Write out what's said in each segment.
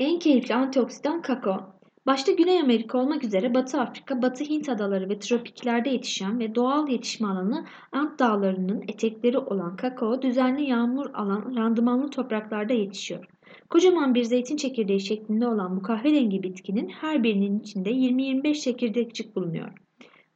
En keyifli antioksidan kakao. Başta Güney Amerika olmak üzere Batı Afrika, Batı Hint adaları ve tropiklerde yetişen ve doğal yetişme alanı Ant dağlarının etekleri olan kakao düzenli yağmur alan randımanlı topraklarda yetişiyor. Kocaman bir zeytin çekirdeği şeklinde olan bu kahverengi bitkinin her birinin içinde 20-25 çekirdekçik bulunuyor.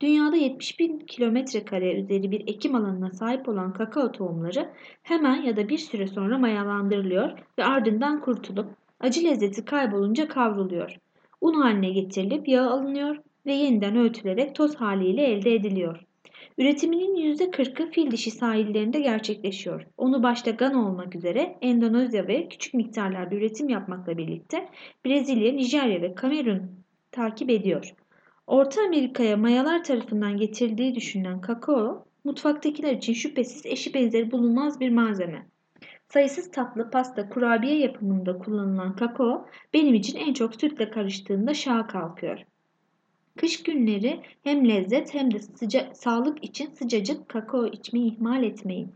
Dünyada 70 bin kilometre kare üzeri bir ekim alanına sahip olan kakao tohumları hemen ya da bir süre sonra mayalandırılıyor ve ardından kurtulup acı lezzeti kaybolunca kavruluyor. Un haline getirilip yağ alınıyor ve yeniden öğütülerek toz haliyle elde ediliyor. Üretiminin %40'ı fil dişi sahillerinde gerçekleşiyor. Onu başta Gana olmak üzere Endonezya ve küçük miktarlarda üretim yapmakla birlikte Brezilya, Nijerya ve Kamerun takip ediyor. Orta Amerika'ya mayalar tarafından getirildiği düşünülen kakao, mutfaktakiler için şüphesiz eşi benzeri bulunmaz bir malzeme. Sayısız tatlı, pasta, kurabiye yapımında kullanılan kakao benim için en çok sütle karıştığında şaha kalkıyor. Kış günleri hem lezzet hem de sıca sağlık için sıcacık kakao içmeyi ihmal etmeyin.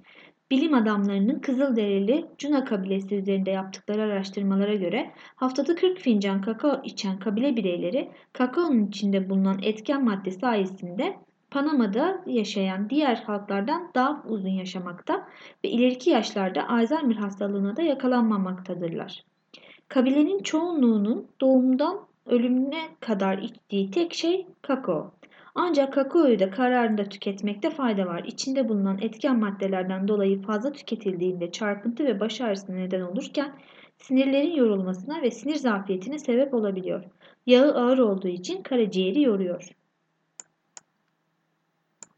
Bilim adamlarının Kızılderili Cuna kabilesi üzerinde yaptıkları araştırmalara göre haftada 40 fincan kakao içen kabile bireyleri kakaonun içinde bulunan etken madde sayesinde Panama'da yaşayan diğer halklardan daha uzun yaşamakta ve ileriki yaşlarda Alzheimer hastalığına da yakalanmamaktadırlar. Kabilenin çoğunluğunun doğumdan ölümüne kadar içtiği tek şey kakao. Ancak kakaoyu da kararında tüketmekte fayda var. İçinde bulunan etken maddelerden dolayı fazla tüketildiğinde çarpıntı ve baş ağrısına neden olurken sinirlerin yorulmasına ve sinir zafiyetine sebep olabiliyor. Yağı ağır olduğu için karaciğeri yoruyor.